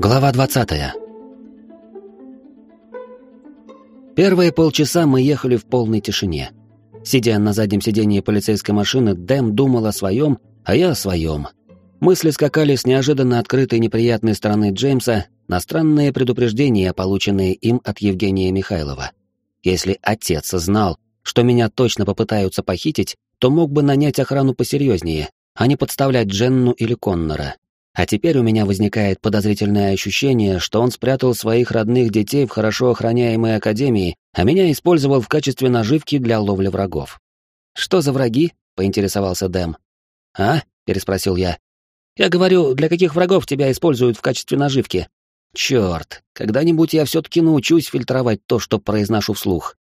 Глава 20. Первые полчаса мы ехали в полной тишине. Сидя на заднем сидении полицейской машины, Дэм думал о своем, а я о своем. Мысли скакали с неожиданно открытой неприятной стороны Джеймса на странные предупреждения, полученные им от Евгения Михайлова. Если отец знал, что меня точно попытаются похитить, то мог бы нанять охрану посерьезнее, а не подставлять Дженну или Коннора. А теперь у меня возникает подозрительное ощущение, что он спрятал своих родных детей в хорошо охраняемой академии, а меня использовал в качестве наживки для ловли врагов. «Что за враги?» — поинтересовался Дэм. «А?» — переспросил я. «Я говорю, для каких врагов тебя используют в качестве наживки?» «Черт, когда-нибудь я все-таки научусь фильтровать то, что произношу вслух».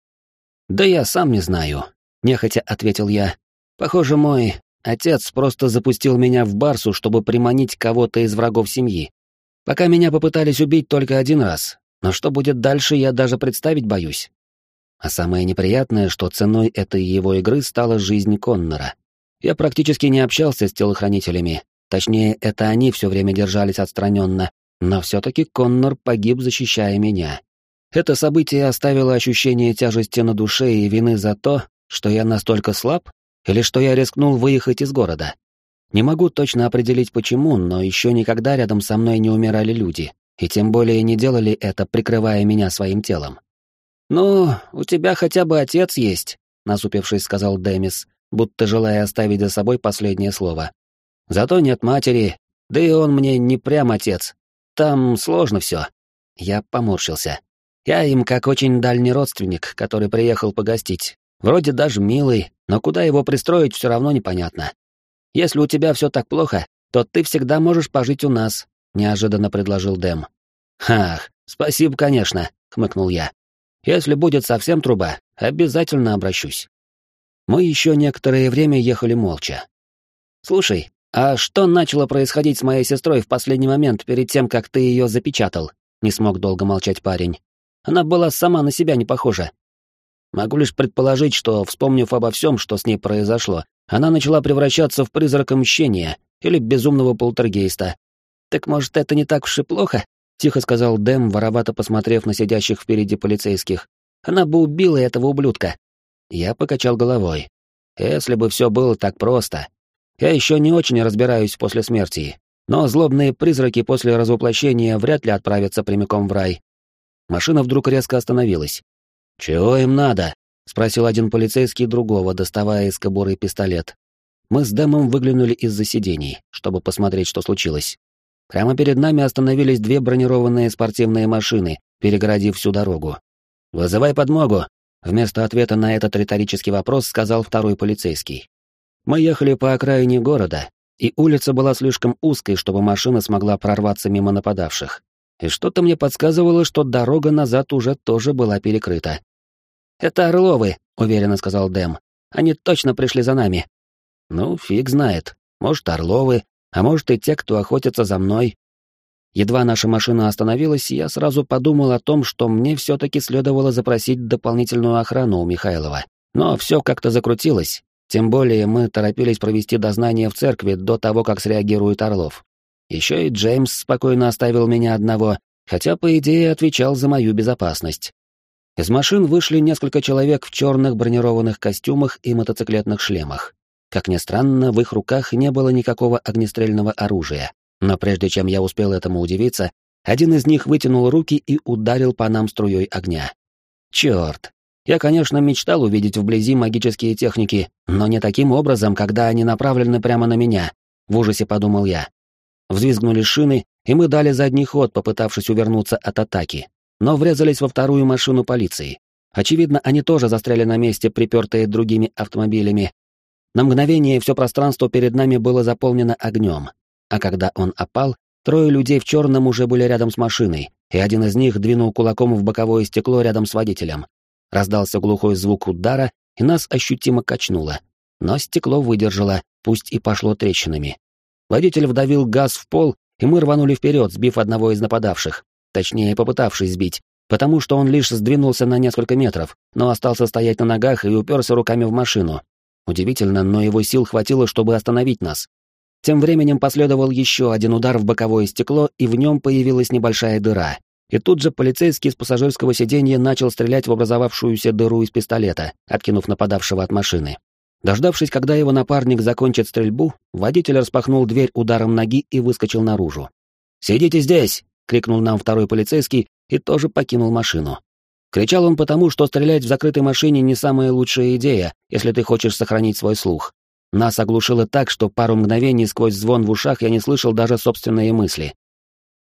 «Да я сам не знаю», — нехотя ответил я. «Похоже, мой Отец просто запустил меня в Барсу, чтобы приманить кого-то из врагов семьи. Пока меня попытались убить только один раз, но что будет дальше, я даже представить боюсь. А самое неприятное, что ценой этой его игры стала жизнь Коннора. Я практически не общался с телохранителями, точнее, это они все время держались отстраненно, но все-таки Коннор погиб, защищая меня. Это событие оставило ощущение тяжести на душе и вины за то, что я настолько слаб, или что я рискнул выехать из города. Не могу точно определить почему, но еще никогда рядом со мной не умирали люди, и тем более не делали это, прикрывая меня своим телом. «Ну, у тебя хотя бы отец есть», — насупившись, сказал Демис, будто желая оставить за собой последнее слово. «Зато нет матери, да и он мне не прям отец. Там сложно все». Я поморщился. Я им как очень дальний родственник, который приехал погостить, Вроде даже милый, но куда его пристроить все равно непонятно. Если у тебя все так плохо, то ты всегда можешь пожить у нас, неожиданно предложил Дэм. Ах, спасибо, конечно, хмыкнул я. Если будет совсем труба, обязательно обращусь. Мы еще некоторое время ехали молча. Слушай, а что начало происходить с моей сестрой в последний момент перед тем, как ты ее запечатал? Не смог долго молчать парень. Она была сама на себя не похожа. Могу лишь предположить, что, вспомнив обо всем, что с ней произошло, она начала превращаться в призрака мщения или безумного полтергейста. «Так, может, это не так уж и плохо?» — тихо сказал Дэм, воровато посмотрев на сидящих впереди полицейских. «Она бы убила этого ублюдка». Я покачал головой. «Если бы все было так просто. Я еще не очень разбираюсь после смерти, но злобные призраки после развоплощения вряд ли отправятся прямиком в рай». Машина вдруг резко остановилась. «Чего им надо?» — спросил один полицейский другого, доставая из кобуры пистолет. Мы с Дэмом выглянули из-за сидений, чтобы посмотреть, что случилось. Прямо перед нами остановились две бронированные спортивные машины, перегородив всю дорогу. «Вызывай подмогу!» — вместо ответа на этот риторический вопрос сказал второй полицейский. Мы ехали по окраине города, и улица была слишком узкой, чтобы машина смогла прорваться мимо нападавших. И что-то мне подсказывало, что дорога назад уже тоже была перекрыта. «Это Орловы», — уверенно сказал Дэм. «Они точно пришли за нами». «Ну, фиг знает. Может, Орловы, а может и те, кто охотится за мной». Едва наша машина остановилась, я сразу подумал о том, что мне все-таки следовало запросить дополнительную охрану у Михайлова. Но все как-то закрутилось, тем более мы торопились провести дознание в церкви до того, как среагирует Орлов. Еще и Джеймс спокойно оставил меня одного, хотя, по идее, отвечал за мою безопасность. Из машин вышли несколько человек в черных бронированных костюмах и мотоциклетных шлемах. Как ни странно, в их руках не было никакого огнестрельного оружия. Но прежде чем я успел этому удивиться, один из них вытянул руки и ударил по нам струей огня. Черт! Я, конечно, мечтал увидеть вблизи магические техники, но не таким образом, когда они направлены прямо на меня. В ужасе подумал я. Взвизгнули шины, и мы дали задний ход, попытавшись увернуться от атаки но врезались во вторую машину полиции. Очевидно, они тоже застряли на месте, припертые другими автомобилями. На мгновение все пространство перед нами было заполнено огнем, а когда он опал, трое людей в черном уже были рядом с машиной, и один из них двинул кулаком в боковое стекло рядом с водителем. Раздался глухой звук удара, и нас ощутимо качнуло. Но стекло выдержало, пусть и пошло трещинами. Водитель вдавил газ в пол, и мы рванули вперед, сбив одного из нападавших точнее попытавшись сбить, потому что он лишь сдвинулся на несколько метров, но остался стоять на ногах и уперся руками в машину. Удивительно, но его сил хватило, чтобы остановить нас. Тем временем последовал еще один удар в боковое стекло, и в нем появилась небольшая дыра. И тут же полицейский с пассажирского сиденья начал стрелять в образовавшуюся дыру из пистолета, откинув нападавшего от машины. Дождавшись, когда его напарник закончит стрельбу, водитель распахнул дверь ударом ноги и выскочил наружу. «Сидите здесь!» — крикнул нам второй полицейский и тоже покинул машину. Кричал он потому, что стрелять в закрытой машине не самая лучшая идея, если ты хочешь сохранить свой слух. Нас оглушило так, что пару мгновений сквозь звон в ушах я не слышал даже собственные мысли.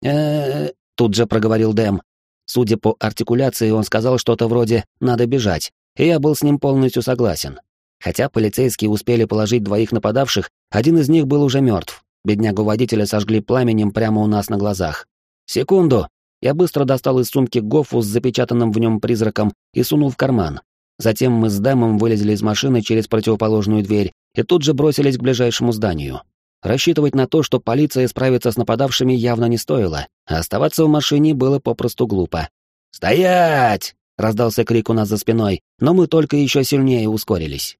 э тут же проговорил Дэм. Судя по артикуляции, он сказал что-то вроде «надо бежать», и я был с ним полностью согласен. Хотя полицейские успели положить двоих нападавших, один из них был уже мертв. Беднягу водителя сожгли пламенем прямо у нас на глазах. «Секунду!» Я быстро достал из сумки гофу с запечатанным в нем призраком и сунул в карман. Затем мы с Дэмом вылезли из машины через противоположную дверь и тут же бросились к ближайшему зданию. Рассчитывать на то, что полиция справится с нападавшими, явно не стоило, а оставаться в машине было попросту глупо. «Стоять!» — раздался крик у нас за спиной, но мы только еще сильнее ускорились.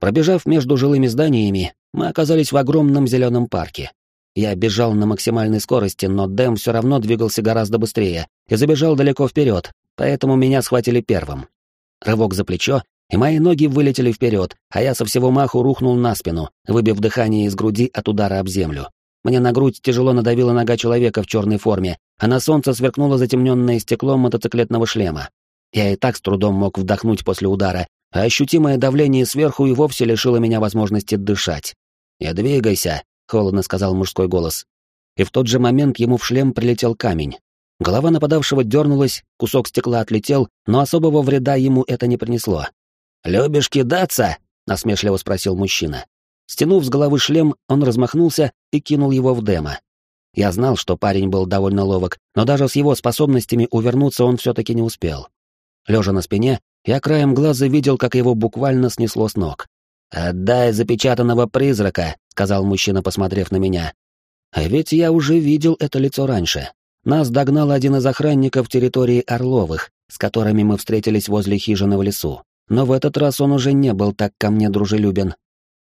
Пробежав между жилыми зданиями, мы оказались в огромном зеленом парке. Я бежал на максимальной скорости, но Дэм все равно двигался гораздо быстрее и забежал далеко вперед, поэтому меня схватили первым. Рывок за плечо, и мои ноги вылетели вперед, а я со всего маху рухнул на спину, выбив дыхание из груди от удара об землю. Мне на грудь тяжело надавила нога человека в черной форме, а на солнце сверкнуло затемненное стекло мотоциклетного шлема. Я и так с трудом мог вдохнуть после удара, а ощутимое давление сверху и вовсе лишило меня возможности дышать. «Не двигайся», — холодно сказал мужской голос. И в тот же момент ему в шлем прилетел камень. Голова нападавшего дернулась, кусок стекла отлетел, но особого вреда ему это не принесло. «Любишь кидаться?» — насмешливо спросил мужчина. Стянув с головы шлем, он размахнулся и кинул его в демо. Я знал, что парень был довольно ловок, но даже с его способностями увернуться он все-таки не успел. Лежа на спине, я краем глаза видел, как его буквально снесло с ног. «Отдай запечатанного призрака», — сказал мужчина, посмотрев на меня. А ведь я уже видел это лицо раньше. Нас догнал один из охранников территории Орловых, с которыми мы встретились возле хижины в лесу. Но в этот раз он уже не был так ко мне дружелюбен.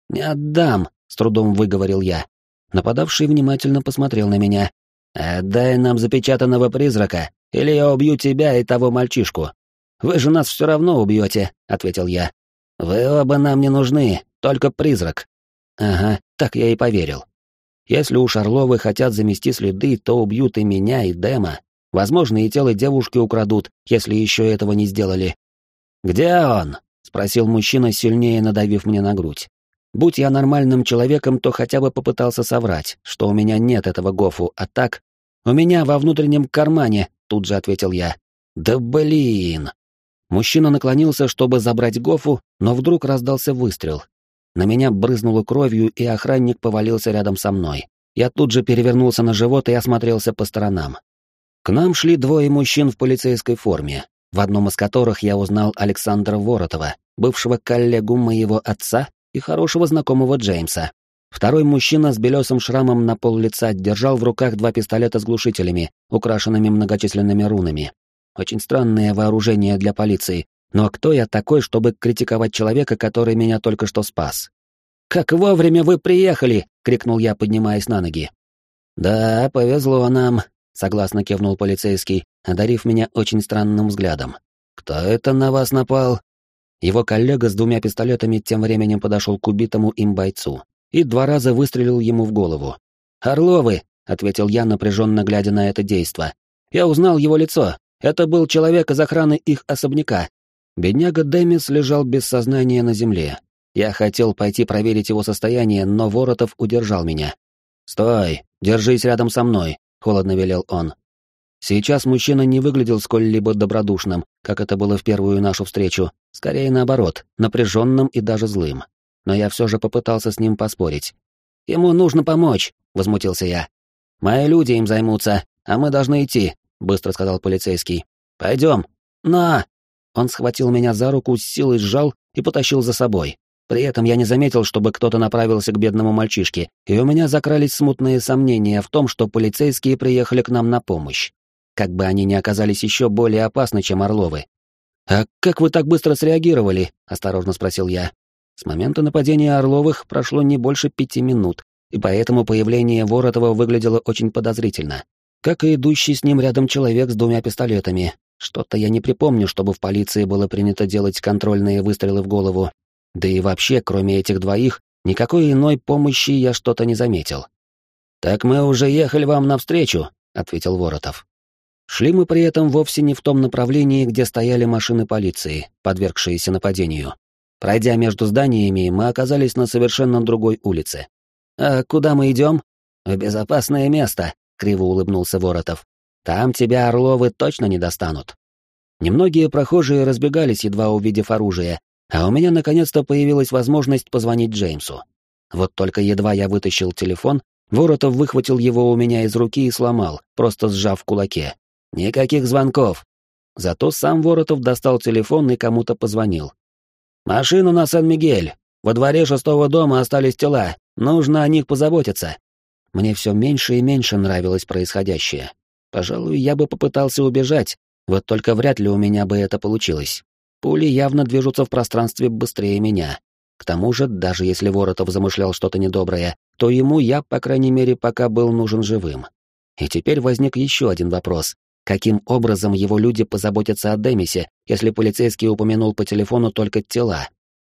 «Не отдам», — с трудом выговорил я. Нападавший внимательно посмотрел на меня. «Отдай нам запечатанного призрака, или я убью тебя и того мальчишку. Вы же нас все равно убьете», — ответил я. «Вы оба нам не нужны, только призрак». Ага, так я и поверил. Если уж Орловы хотят замести следы, то убьют и меня, и Дэма. Возможно, и тело девушки украдут, если еще этого не сделали. «Где он?» — спросил мужчина, сильнее надавив мне на грудь. Будь я нормальным человеком, то хотя бы попытался соврать, что у меня нет этого гофу, а так... «У меня во внутреннем кармане», — тут же ответил я. «Да блин!» Мужчина наклонился, чтобы забрать Гофу, но вдруг раздался выстрел. На меня брызнуло кровью, и охранник повалился рядом со мной. Я тут же перевернулся на живот и осмотрелся по сторонам. К нам шли двое мужчин в полицейской форме, в одном из которых я узнал Александра Воротова, бывшего коллегу моего отца и хорошего знакомого Джеймса. Второй мужчина с белесым шрамом на пол лица держал в руках два пистолета с глушителями, украшенными многочисленными рунами. Очень странное вооружение для полиции. Но кто я такой, чтобы критиковать человека, который меня только что спас? «Как вовремя вы приехали!» — крикнул я, поднимаясь на ноги. «Да, повезло нам», — согласно кивнул полицейский, одарив меня очень странным взглядом. «Кто это на вас напал?» Его коллега с двумя пистолетами тем временем подошел к убитому им бойцу и два раза выстрелил ему в голову. «Орловы!» — ответил я, напряженно глядя на это действо. «Я узнал его лицо. Это был человек из охраны их особняка. Бедняга Демис лежал без сознания на земле. Я хотел пойти проверить его состояние, но Воротов удержал меня. «Стой! Держись рядом со мной!» — холодно велел он. Сейчас мужчина не выглядел сколь-либо добродушным, как это было в первую нашу встречу, скорее наоборот, напряженным и даже злым. Но я все же попытался с ним поспорить. «Ему нужно помочь», — возмутился я. «Мои люди им займутся, а мы должны идти быстро сказал полицейский. Пойдем. На! Он схватил меня за руку, с силой сжал и потащил за собой. При этом я не заметил, чтобы кто-то направился к бедному мальчишке, и у меня закрались смутные сомнения в том, что полицейские приехали к нам на помощь. Как бы они ни оказались еще более опасны, чем Орловы. «А как вы так быстро среагировали?» — осторожно спросил я. С момента нападения Орловых прошло не больше пяти минут, и поэтому появление Воротова выглядело очень подозрительно. Как и идущий с ним рядом человек с двумя пистолетами. Что-то я не припомню, чтобы в полиции было принято делать контрольные выстрелы в голову. Да и вообще, кроме этих двоих, никакой иной помощи я что-то не заметил. «Так мы уже ехали вам навстречу», — ответил Воротов. Шли мы при этом вовсе не в том направлении, где стояли машины полиции, подвергшиеся нападению. Пройдя между зданиями, мы оказались на совершенно другой улице. «А куда мы идем?» «В безопасное место», — криво улыбнулся Воротов. «Там тебя Орловы точно не достанут». Немногие прохожие разбегались, едва увидев оружие, а у меня наконец-то появилась возможность позвонить Джеймсу. Вот только едва я вытащил телефон, Воротов выхватил его у меня из руки и сломал, просто сжав в кулаке. «Никаких звонков!» Зато сам Воротов достал телефон и кому-то позвонил. «Машину на Сан-Мигель. Во дворе шестого дома остались тела. Нужно о них позаботиться». Мне все меньше и меньше нравилось происходящее. Пожалуй, я бы попытался убежать, вот только вряд ли у меня бы это получилось. Пули явно движутся в пространстве быстрее меня. К тому же, даже если Воротов замышлял что-то недоброе, то ему я, по крайней мере, пока был нужен живым. И теперь возник еще один вопрос. Каким образом его люди позаботятся о Демисе, если полицейский упомянул по телефону только тела?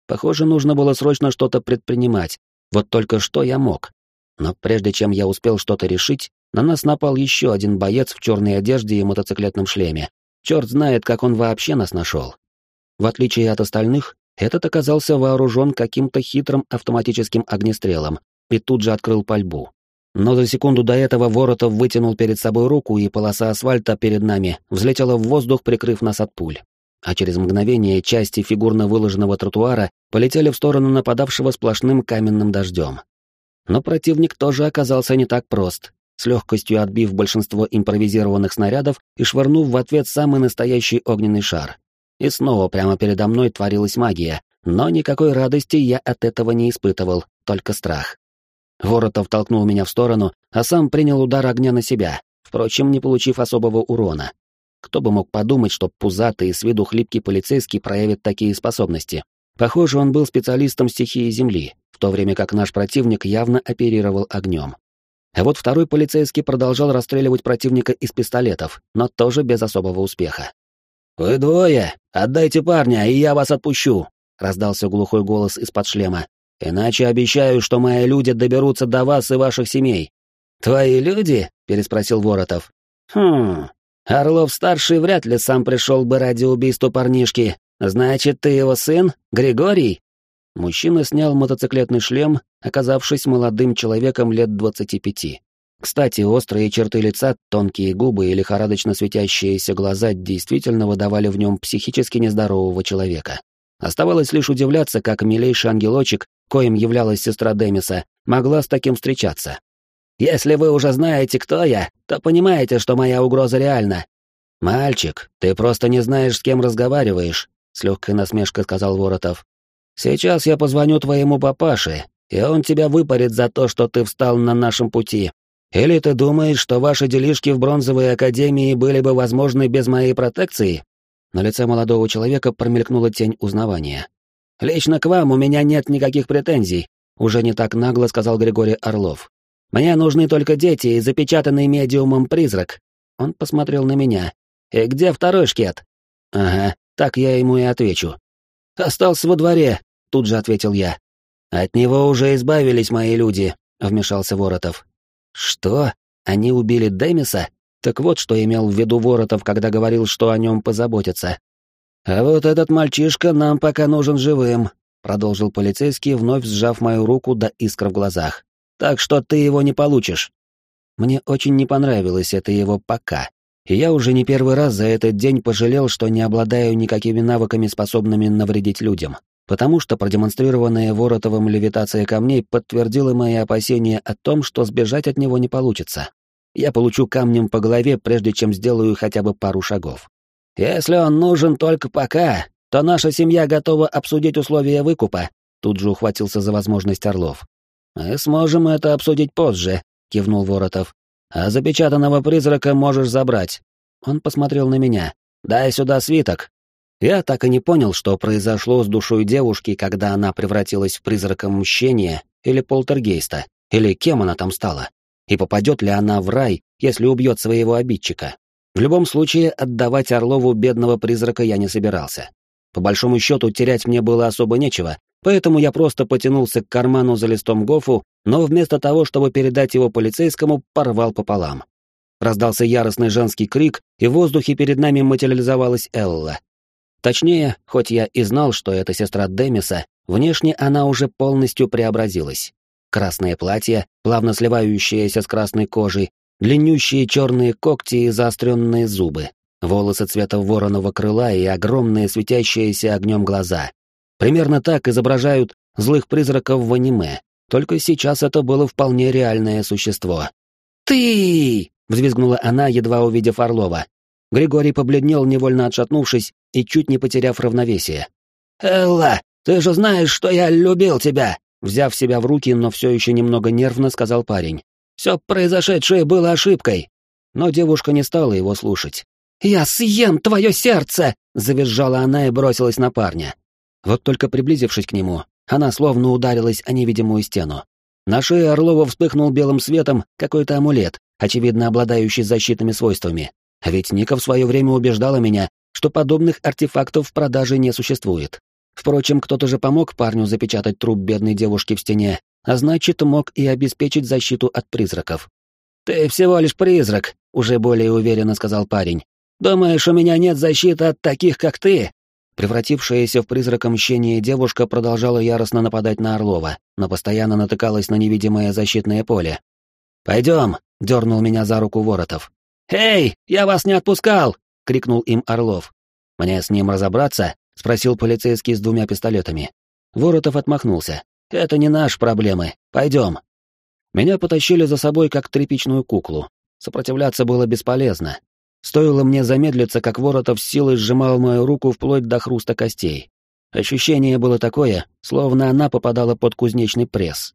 Похоже, нужно было срочно что-то предпринимать. Вот только что я мог. Но прежде чем я успел что-то решить, на нас напал еще один боец в черной одежде и мотоциклетном шлеме. Черт знает, как он вообще нас нашел. В отличие от остальных, этот оказался вооружен каким-то хитрым автоматическим огнестрелом и тут же открыл пальбу. Но за секунду до этого Воротов вытянул перед собой руку, и полоса асфальта перед нами взлетела в воздух, прикрыв нас от пуль. А через мгновение части фигурно выложенного тротуара полетели в сторону нападавшего сплошным каменным дождем. Но противник тоже оказался не так прост, с легкостью отбив большинство импровизированных снарядов и швырнув в ответ самый настоящий огненный шар. И снова прямо передо мной творилась магия, но никакой радости я от этого не испытывал, только страх. Воротов толкнул меня в сторону, а сам принял удар огня на себя, впрочем, не получив особого урона. Кто бы мог подумать, что пузатый и с виду хлипкий полицейский проявит такие способности. Похоже, он был специалистом стихии Земли, в то время как наш противник явно оперировал огнем. А вот второй полицейский продолжал расстреливать противника из пистолетов, но тоже без особого успеха. «Вы двое! Отдайте парня, и я вас отпущу!» — раздался глухой голос из-под шлема, Иначе обещаю, что мои люди доберутся до вас и ваших семей. Твои люди? переспросил Воротов. Хм. Орлов-старший вряд ли сам пришел бы ради убийства парнишки. Значит, ты его сын, Григорий? Мужчина снял мотоциклетный шлем, оказавшись молодым человеком лет двадцати пяти. Кстати, острые черты лица, тонкие губы и лихорадочно светящиеся глаза действительно выдавали в нем психически нездорового человека. Оставалось лишь удивляться, как милейший ангелочек коим являлась сестра Демиса, могла с таким встречаться. «Если вы уже знаете, кто я, то понимаете, что моя угроза реальна». «Мальчик, ты просто не знаешь, с кем разговариваешь», — с легкой насмешкой сказал Воротов. «Сейчас я позвоню твоему папаше, и он тебя выпарит за то, что ты встал на нашем пути. Или ты думаешь, что ваши делишки в Бронзовой Академии были бы возможны без моей протекции?» На лице молодого человека промелькнула тень узнавания. «Лично к вам у меня нет никаких претензий», — уже не так нагло сказал Григорий Орлов. «Мне нужны только дети и запечатанный медиумом призрак». Он посмотрел на меня. «И где второй шкет?» «Ага, так я ему и отвечу». «Остался во дворе», — тут же ответил я. «От него уже избавились мои люди», — вмешался Воротов. «Что? Они убили Демиса? Так вот, что имел в виду Воротов, когда говорил, что о нем позаботятся. «А вот этот мальчишка нам пока нужен живым», — продолжил полицейский, вновь сжав мою руку до искр в глазах. «Так что ты его не получишь». Мне очень не понравилось это его «пока». И я уже не первый раз за этот день пожалел, что не обладаю никакими навыками, способными навредить людям, потому что продемонстрированная Воротовым левитация камней подтвердила мои опасения о том, что сбежать от него не получится. Я получу камнем по голове, прежде чем сделаю хотя бы пару шагов. «Если он нужен только пока, то наша семья готова обсудить условия выкупа», тут же ухватился за возможность Орлов. «Мы сможем это обсудить позже», — кивнул Воротов. «А запечатанного призрака можешь забрать». Он посмотрел на меня. «Дай сюда свиток». Я так и не понял, что произошло с душой девушки, когда она превратилась в призрака мщения или полтергейста, Или кем она там стала? И попадет ли она в рай, если убьет своего обидчика? В любом случае, отдавать Орлову бедного призрака я не собирался. По большому счету, терять мне было особо нечего, поэтому я просто потянулся к карману за листом гофу, но вместо того, чтобы передать его полицейскому, порвал пополам. Раздался яростный женский крик, и в воздухе перед нами материализовалась Элла. Точнее, хоть я и знал, что это сестра Демиса, внешне она уже полностью преобразилась. Красное платье, плавно сливающееся с красной кожей, длиннющие черные когти и заостренные зубы, волосы цвета вороного крыла и огромные светящиеся огнем глаза. Примерно так изображают злых призраков в аниме, только сейчас это было вполне реальное существо. «Ты!» — взвизгнула она, едва увидев Орлова. Григорий побледнел, невольно отшатнувшись и чуть не потеряв равновесие. «Элла, ты же знаешь, что я любил тебя!» Взяв себя в руки, но все еще немного нервно, сказал парень. Все произошедшее было ошибкой. Но девушка не стала его слушать. «Я съем твое сердце!» — завизжала она и бросилась на парня. Вот только приблизившись к нему, она словно ударилась о невидимую стену. На шее Орлова вспыхнул белым светом какой-то амулет, очевидно обладающий защитными свойствами. А ведь Ника в свое время убеждала меня, что подобных артефактов в продаже не существует. Впрочем, кто-то же помог парню запечатать труп бедной девушки в стене, а значит, мог и обеспечить защиту от призраков. «Ты всего лишь призрак», — уже более уверенно сказал парень. «Думаешь, у меня нет защиты от таких, как ты?» Превратившаяся в призрака мщение девушка продолжала яростно нападать на Орлова, но постоянно натыкалась на невидимое защитное поле. «Пойдем», — дернул меня за руку Воротов. «Эй, я вас не отпускал!» — крикнул им Орлов. «Мне с ним разобраться?» — спросил полицейский с двумя пистолетами. Воротов отмахнулся. Это не наши проблемы. Пойдем. Меня потащили за собой как тряпичную куклу. Сопротивляться было бесполезно. Стоило мне замедлиться, как Воротов с силой сжимал мою руку вплоть до хруста костей. Ощущение было такое, словно она попадала под кузнечный пресс.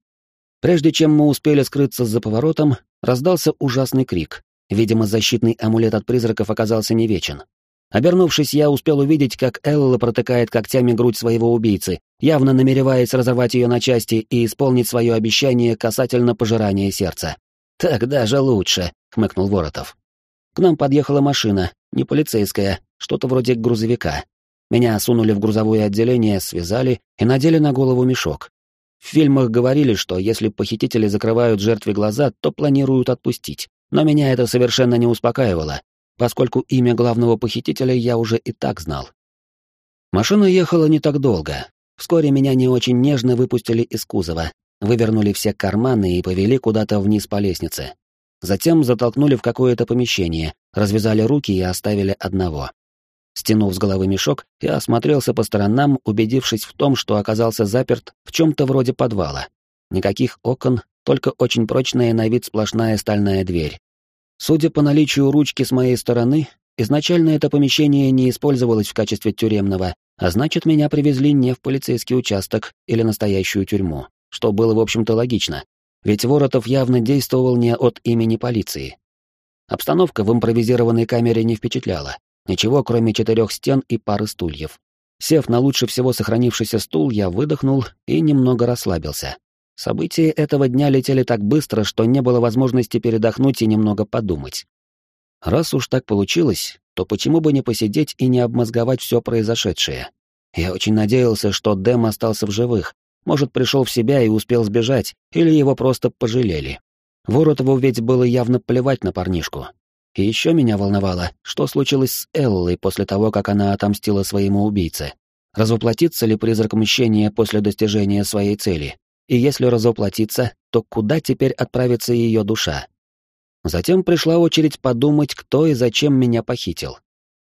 Прежде чем мы успели скрыться за поворотом, раздался ужасный крик. Видимо, защитный амулет от призраков оказался не вечен. Обернувшись, я успел увидеть, как Элла протыкает когтями грудь своего убийцы, явно намереваясь разорвать ее на части и исполнить свое обещание касательно пожирания сердца. «Так даже лучше», — хмыкнул Воротов. К нам подъехала машина, не полицейская, что-то вроде грузовика. Меня сунули в грузовое отделение, связали и надели на голову мешок. В фильмах говорили, что если похитители закрывают жертве глаза, то планируют отпустить. Но меня это совершенно не успокаивало, поскольку имя главного похитителя я уже и так знал. Машина ехала не так долго. Вскоре меня не очень нежно выпустили из кузова, вывернули все карманы и повели куда-то вниз по лестнице. Затем затолкнули в какое-то помещение, развязали руки и оставили одного. Стянув с головы мешок, я осмотрелся по сторонам, убедившись в том, что оказался заперт в чем-то вроде подвала. Никаких окон, только очень прочная на вид сплошная стальная дверь. Судя по наличию ручки с моей стороны, изначально это помещение не использовалось в качестве тюремного, а значит, меня привезли не в полицейский участок или настоящую тюрьму, что было, в общем-то, логично, ведь Воротов явно действовал не от имени полиции. Обстановка в импровизированной камере не впечатляла, ничего, кроме четырех стен и пары стульев. Сев на лучше всего сохранившийся стул, я выдохнул и немного расслабился. События этого дня летели так быстро, что не было возможности передохнуть и немного подумать. Раз уж так получилось, то почему бы не посидеть и не обмозговать все произошедшее? Я очень надеялся, что Дэм остался в живых, может, пришел в себя и успел сбежать, или его просто пожалели. Воротову ведь было явно плевать на парнишку. И еще меня волновало, что случилось с Эллой после того, как она отомстила своему убийце. Развоплотится ли призрак мщения после достижения своей цели? И если разоплатиться, то куда теперь отправится ее душа? Затем пришла очередь подумать, кто и зачем меня похитил.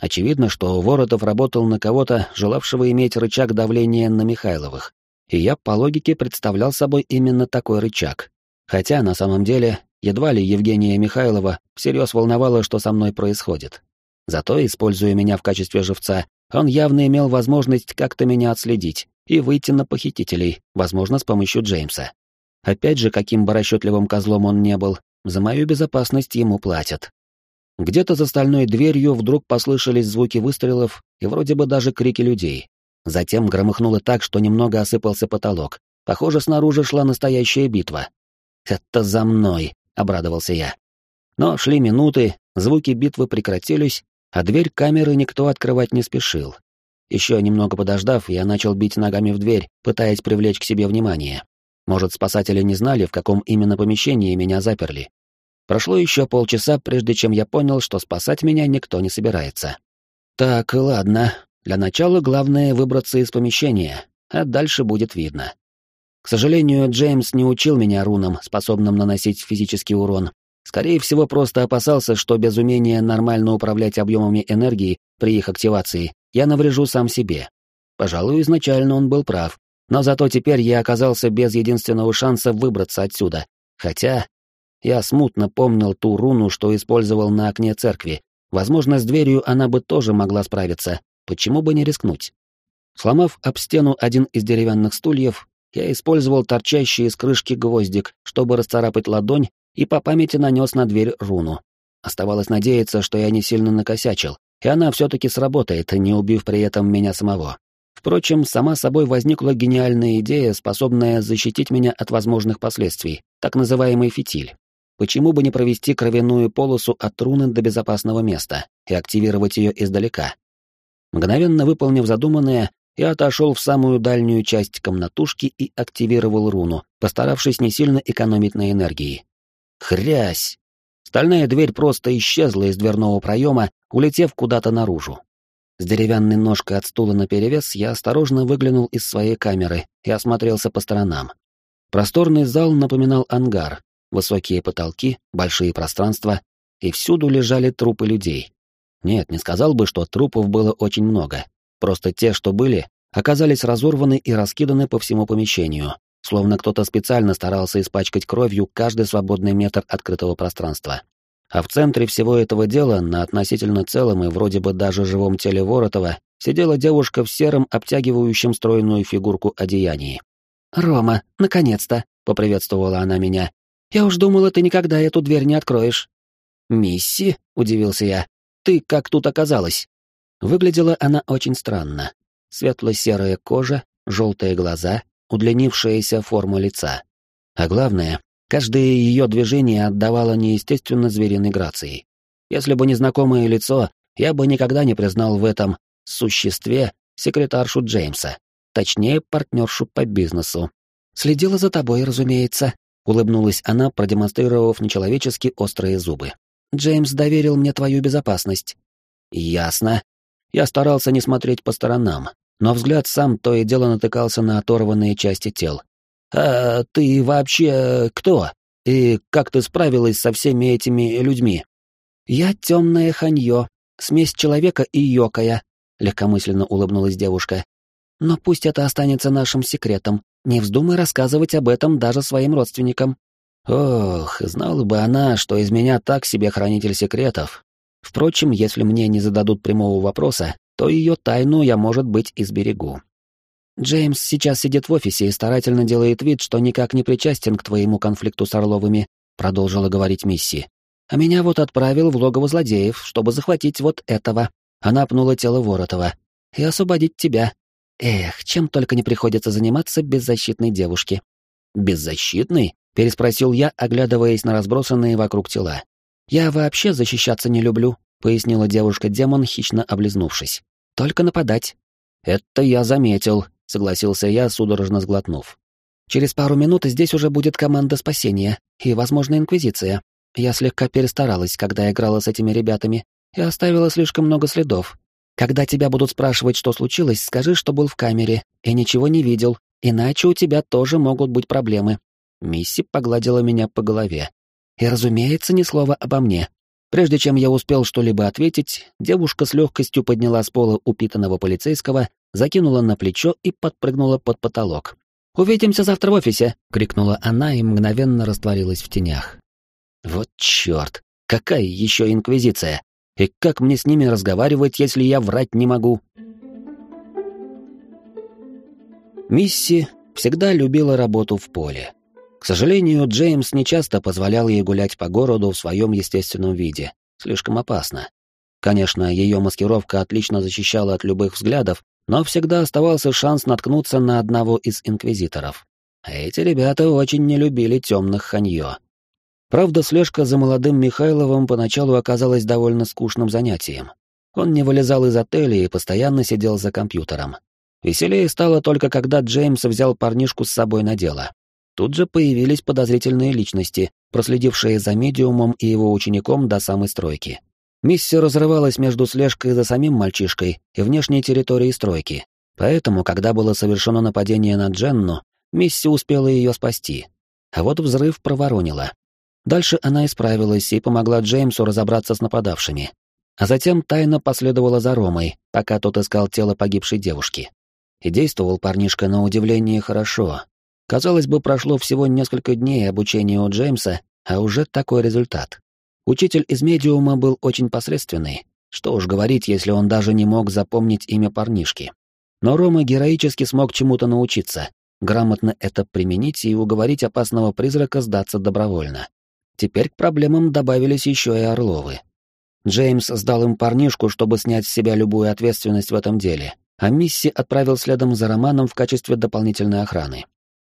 Очевидно, что Воротов работал на кого-то, желавшего иметь рычаг давления на Михайловых, и я по логике представлял собой именно такой рычаг. Хотя на самом деле едва ли Евгения Михайлова всерьез волновала, что со мной происходит. Зато, используя меня в качестве живца, он явно имел возможность как-то меня отследить и выйти на похитителей, возможно, с помощью Джеймса. Опять же, каким бы расчетливым козлом он не был, за мою безопасность ему платят. Где-то за стальной дверью вдруг послышались звуки выстрелов и вроде бы даже крики людей. Затем громыхнуло так, что немного осыпался потолок. Похоже, снаружи шла настоящая битва. «Это за мной», — обрадовался я. Но шли минуты, звуки битвы прекратились, а дверь камеры никто открывать не спешил. Еще немного подождав, я начал бить ногами в дверь, пытаясь привлечь к себе внимание. Может, спасатели не знали, в каком именно помещении меня заперли. Прошло еще полчаса, прежде чем я понял, что спасать меня никто не собирается. Так, ладно. Для начала главное выбраться из помещения, а дальше будет видно. К сожалению, Джеймс не учил меня рунам, способным наносить физический урон. Скорее всего, просто опасался, что без умения нормально управлять объемами энергии при их активации я наврежу сам себе. Пожалуй, изначально он был прав, но зато теперь я оказался без единственного шанса выбраться отсюда. Хотя я смутно помнил ту руну, что использовал на окне церкви. Возможно, с дверью она бы тоже могла справиться. Почему бы не рискнуть? Сломав об стену один из деревянных стульев, я использовал торчащий из крышки гвоздик, чтобы расцарапать ладонь, и по памяти нанес на дверь руну. Оставалось надеяться, что я не сильно накосячил, и она все-таки сработает, не убив при этом меня самого. Впрочем, сама собой возникла гениальная идея, способная защитить меня от возможных последствий, так называемый фитиль. Почему бы не провести кровяную полосу от руны до безопасного места и активировать ее издалека? Мгновенно выполнив задуманное, я отошел в самую дальнюю часть комнатушки и активировал руну, постаравшись не сильно экономить на энергии. Хрясь! Стальная дверь просто исчезла из дверного проема, улетев куда-то наружу. С деревянной ножкой от стула наперевес я осторожно выглянул из своей камеры и осмотрелся по сторонам. Просторный зал напоминал ангар, высокие потолки, большие пространства, и всюду лежали трупы людей. Нет, не сказал бы, что трупов было очень много. Просто те, что были, оказались разорваны и раскиданы по всему помещению, словно кто-то специально старался испачкать кровью каждый свободный метр открытого пространства. А в центре всего этого дела, на относительно целом и вроде бы даже живом теле Воротова, сидела девушка в сером, обтягивающем стройную фигурку одеянии. «Рома, наконец-то!» — поприветствовала она меня. «Я уж думала, ты никогда эту дверь не откроешь». «Мисси?» — удивился я. «Ты как тут оказалась?» Выглядела она очень странно. Светло-серая кожа, желтые глаза, удлинившаяся форма лица. А главное, каждое ее движение отдавало неестественно звериной грацией. Если бы не знакомое лицо, я бы никогда не признал в этом существе секретаршу Джеймса, точнее, партнершу по бизнесу. «Следила за тобой, разумеется», — улыбнулась она, продемонстрировав нечеловечески острые зубы. «Джеймс доверил мне твою безопасность». «Ясно». Я старался не смотреть по сторонам, но взгляд сам то и дело натыкался на оторванные части тел. «А ты вообще кто? И как ты справилась со всеми этими людьми?» «Я темное ханье, смесь человека и йокая», — легкомысленно улыбнулась девушка. «Но пусть это останется нашим секретом. Не вздумай рассказывать об этом даже своим родственникам». Ох, знала бы она, что из меня так себе хранитель секретов. Впрочем, если мне не зададут прямого вопроса, то ее тайну я, может быть, изберегу. Джеймс сейчас сидит в офисе и старательно делает вид, что никак не причастен к твоему конфликту с Орловыми, продолжила говорить Мисси. А меня вот отправил в логово злодеев, чтобы захватить вот этого. Она пнула тело Воротова. И освободить тебя. Эх, чем только не приходится заниматься беззащитной девушке. Беззащитной? переспросил я, оглядываясь на разбросанные вокруг тела. Я вообще защищаться не люблю, пояснила девушка-демон, хищно облизнувшись. Только нападать. Это я заметил, согласился я, судорожно сглотнув. Через пару минут здесь уже будет команда спасения и, возможно, инквизиция. Я слегка перестаралась, когда играла с этими ребятами, и оставила слишком много следов. Когда тебя будут спрашивать, что случилось, скажи, что был в камере и ничего не видел, иначе у тебя тоже могут быть проблемы. Мисси погладила меня по голове. И, разумеется, ни слова обо мне. Прежде чем я успел что-либо ответить, девушка с легкостью подняла с пола упитанного полицейского, закинула на плечо и подпрыгнула под потолок. «Увидимся завтра в офисе!» — крикнула она и мгновенно растворилась в тенях. «Вот черт! Какая еще инквизиция? И как мне с ними разговаривать, если я врать не могу?» Мисси всегда любила работу в поле. К сожалению, Джеймс нечасто позволял ей гулять по городу в своем естественном виде. Слишком опасно. Конечно, ее маскировка отлично защищала от любых взглядов, но всегда оставался шанс наткнуться на одного из инквизиторов. Эти ребята очень не любили темных ханьё. Правда, слежка за молодым Михайловым поначалу оказалась довольно скучным занятием. Он не вылезал из отеля и постоянно сидел за компьютером. Веселее стало только когда Джеймс взял парнишку с собой на дело. Тут же появились подозрительные личности, проследившие за медиумом и его учеником до самой стройки. Миссия разрывалась между слежкой за самим мальчишкой и внешней территорией стройки. Поэтому, когда было совершено нападение на Дженну, Миссия успела ее спасти. А вот взрыв проворонила. Дальше она исправилась и помогла Джеймсу разобраться с нападавшими. А затем тайно последовала за Ромой, пока тот искал тело погибшей девушки. И действовал парнишка на удивление хорошо, Казалось бы, прошло всего несколько дней обучения у Джеймса, а уже такой результат. Учитель из медиума был очень посредственный. Что уж говорить, если он даже не мог запомнить имя парнишки. Но Рома героически смог чему-то научиться, грамотно это применить и уговорить опасного призрака сдаться добровольно. Теперь к проблемам добавились еще и Орловы. Джеймс сдал им парнишку, чтобы снять с себя любую ответственность в этом деле, а Мисси отправил следом за Романом в качестве дополнительной охраны.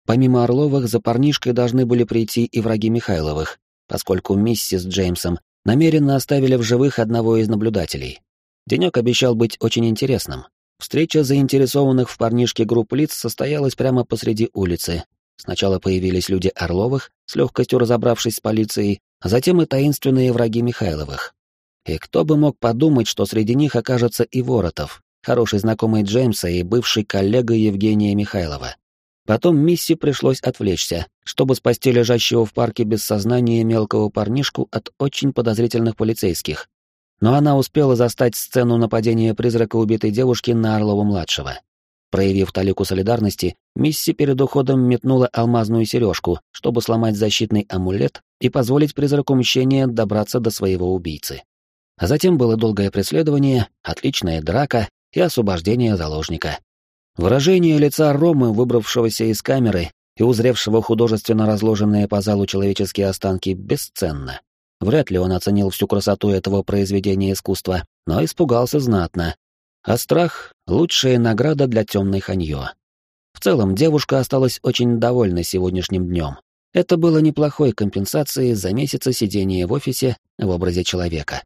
Помимо Орловых, за парнишкой должны были прийти и враги Михайловых, поскольку миссис Джеймсом намеренно оставили в живых одного из наблюдателей. Денек обещал быть очень интересным. Встреча заинтересованных в парнишке групп лиц состоялась прямо посреди улицы. Сначала появились люди Орловых, с легкостью разобравшись с полицией, а затем и таинственные враги Михайловых. И кто бы мог подумать, что среди них окажется и Воротов, хороший знакомый Джеймса и бывший коллега Евгения Михайлова. Потом Мисси пришлось отвлечься, чтобы спасти лежащего в парке без сознания мелкого парнишку от очень подозрительных полицейских. Но она успела застать сцену нападения призрака убитой девушки на Орлова-младшего. Проявив талику солидарности, Мисси перед уходом метнула алмазную сережку, чтобы сломать защитный амулет и позволить призраку мщения добраться до своего убийцы. А затем было долгое преследование, отличная драка и освобождение заложника. Выражение лица Ромы, выбравшегося из камеры и узревшего художественно разложенные по залу человеческие останки, бесценно. Вряд ли он оценил всю красоту этого произведения искусства, но испугался знатно. А страх — лучшая награда для темной ханьё. В целом, девушка осталась очень довольна сегодняшним днем. Это было неплохой компенсацией за месяцы сидения в офисе в образе человека.